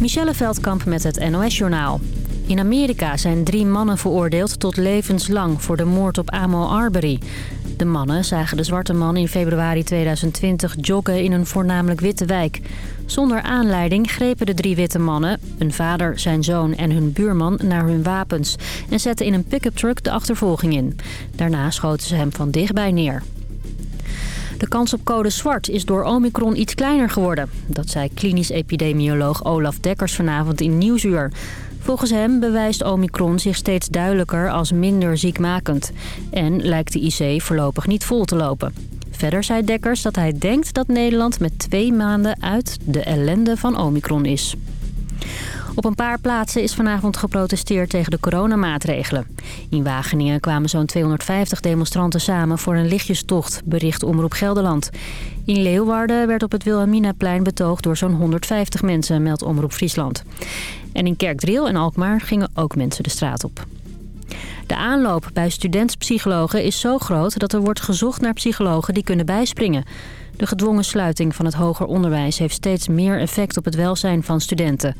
Michelle Veldkamp met het NOS-journaal. In Amerika zijn drie mannen veroordeeld tot levenslang voor de moord op Amo Arbery. De mannen zagen de zwarte man in februari 2020 joggen in een voornamelijk witte wijk. Zonder aanleiding grepen de drie witte mannen, een vader, zijn zoon en hun buurman, naar hun wapens... en zetten in een pick-up truck de achtervolging in. Daarna schoten ze hem van dichtbij neer. De kans op code zwart is door Omicron iets kleiner geworden. Dat zei klinisch epidemioloog Olaf Dekkers vanavond in Nieuwsuur. Volgens hem bewijst Omicron zich steeds duidelijker als minder ziekmakend. En lijkt de IC voorlopig niet vol te lopen. Verder zei Dekkers dat hij denkt dat Nederland met twee maanden uit de ellende van Omicron is. Op een paar plaatsen is vanavond geprotesteerd tegen de coronamaatregelen. In Wageningen kwamen zo'n 250 demonstranten samen voor een lichtjestocht, bericht Omroep Gelderland. In Leeuwarden werd op het Wilhelminaplein betoogd door zo'n 150 mensen, meldt Omroep Friesland. En in Kerkdriel en Alkmaar gingen ook mensen de straat op. De aanloop bij studentpsychologen is zo groot dat er wordt gezocht naar psychologen die kunnen bijspringen. De gedwongen sluiting van het hoger onderwijs heeft steeds meer effect op het welzijn van studenten.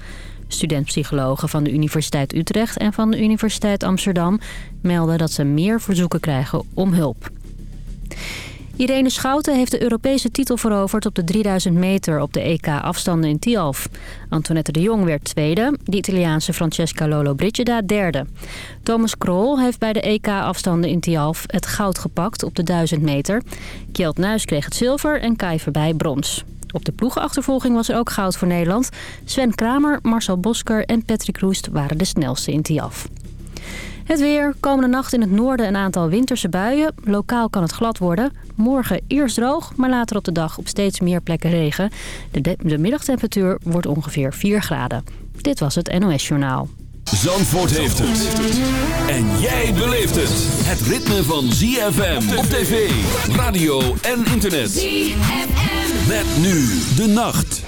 Studentpsychologen van de Universiteit Utrecht en van de Universiteit Amsterdam melden dat ze meer verzoeken krijgen om hulp. Irene Schouten heeft de Europese titel veroverd op de 3000 meter op de EK-afstanden in Tialf. Antoinette de Jong werd tweede, de Italiaanse Francesca Lollobrigida derde. Thomas Krol heeft bij de EK-afstanden in Tialf het goud gepakt op de 1000 meter. Kjeld Nuis kreeg het zilver en Kai Verbij brons. Op de ploegenachtervolging was er ook goud voor Nederland. Sven Kramer, Marcel Bosker en Patrick Roest waren de snelste in Tiaf. Het weer. Komende nacht in het noorden een aantal winterse buien. Lokaal kan het glad worden. Morgen eerst droog, maar later op de dag op steeds meer plekken regen. De, de middagtemperatuur wordt ongeveer 4 graden. Dit was het NOS Journaal. Zandvoort heeft het. En jij beleeft het. Het ritme van ZFM op tv, radio en internet. ZFM. Met nu de nacht.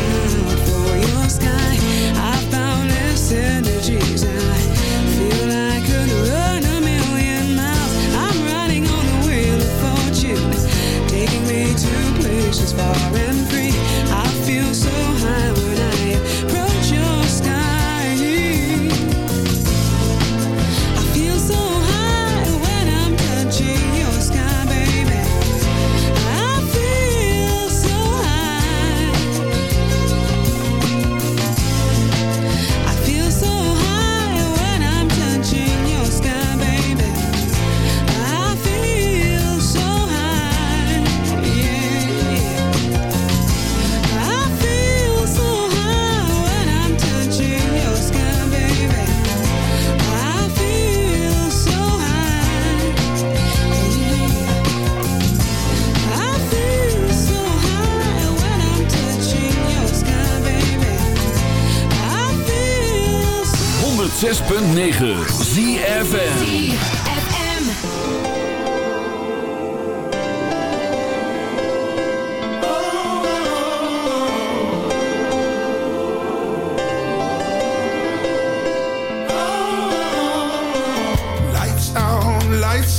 106.9 ZFN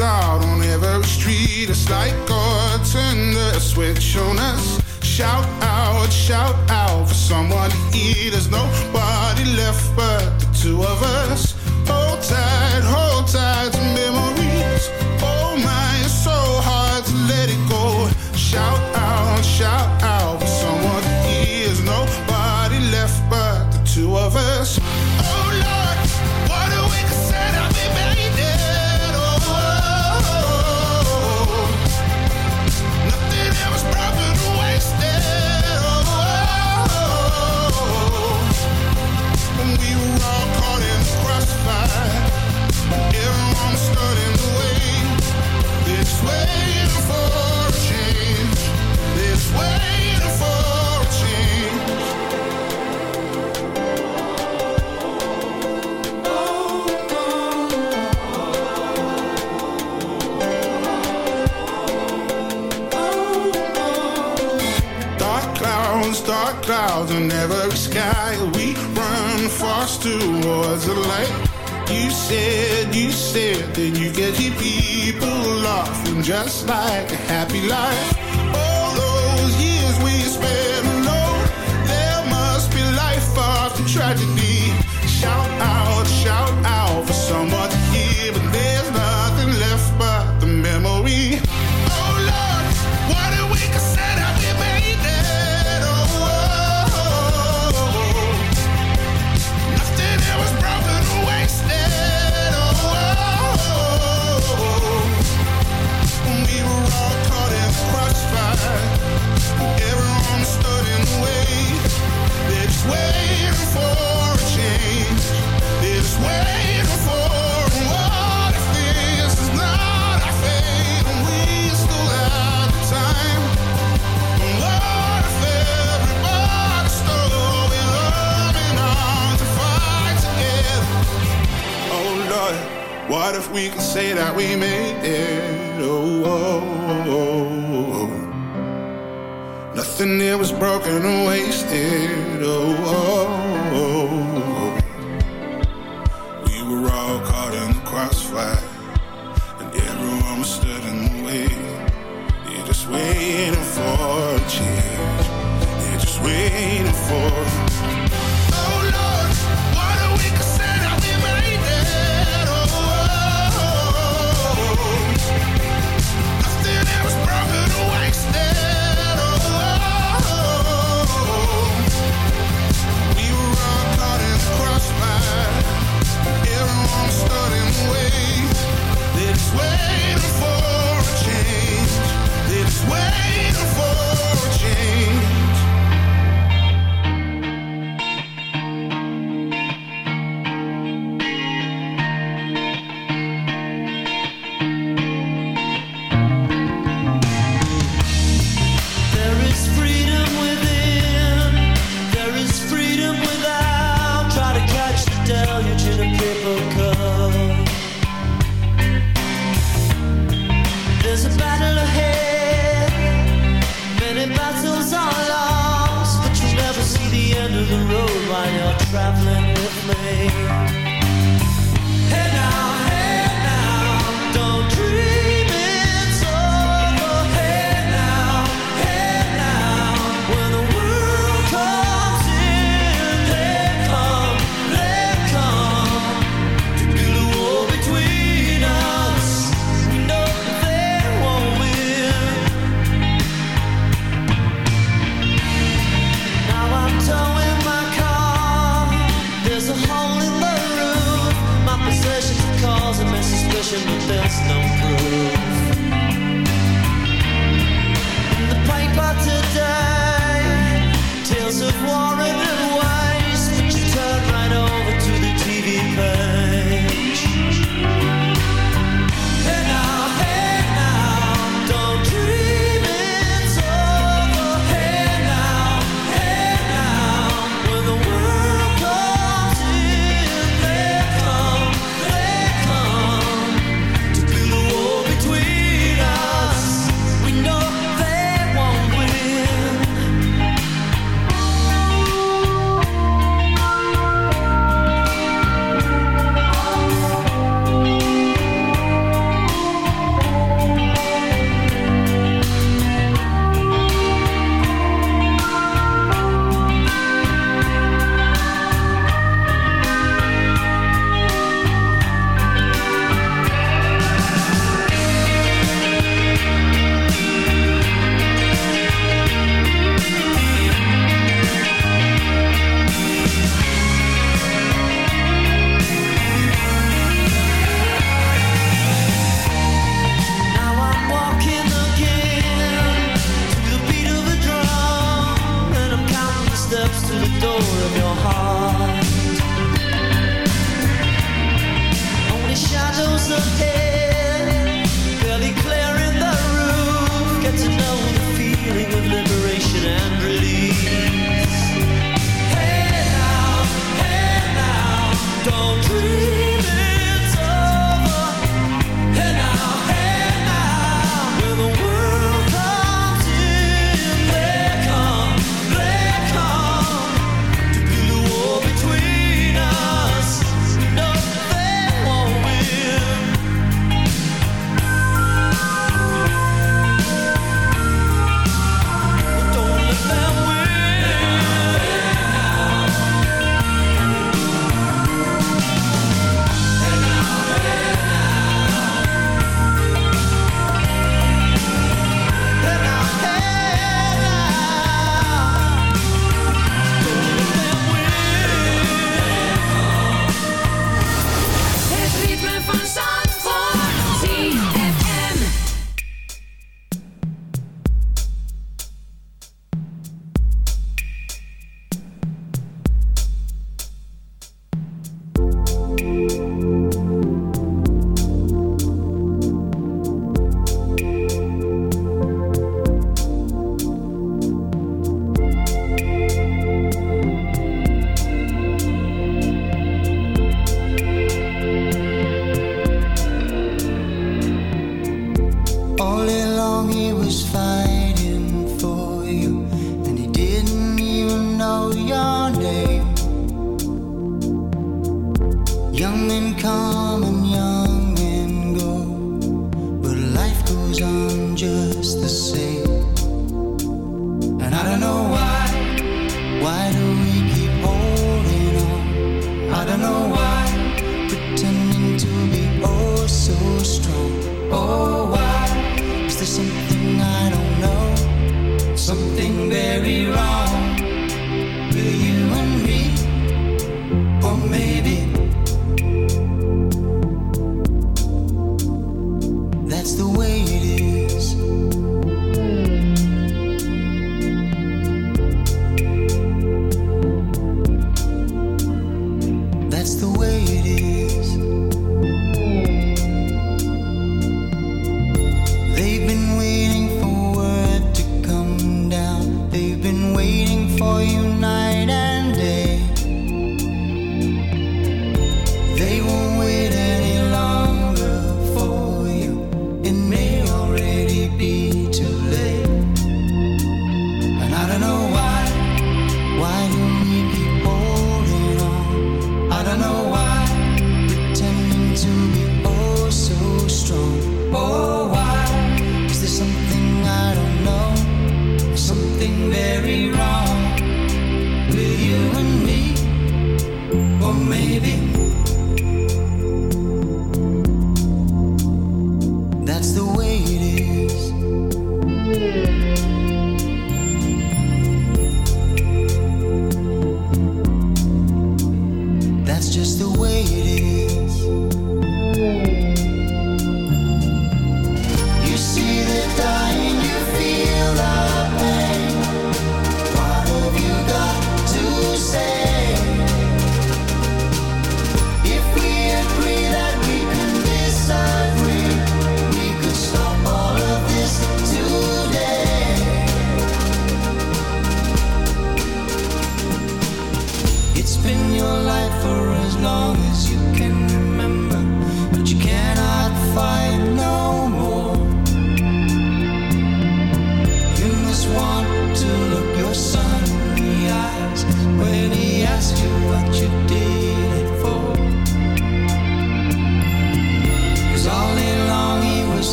out on every street. It's like God turned the switch on us. Shout out, shout out for someone. Just like a happy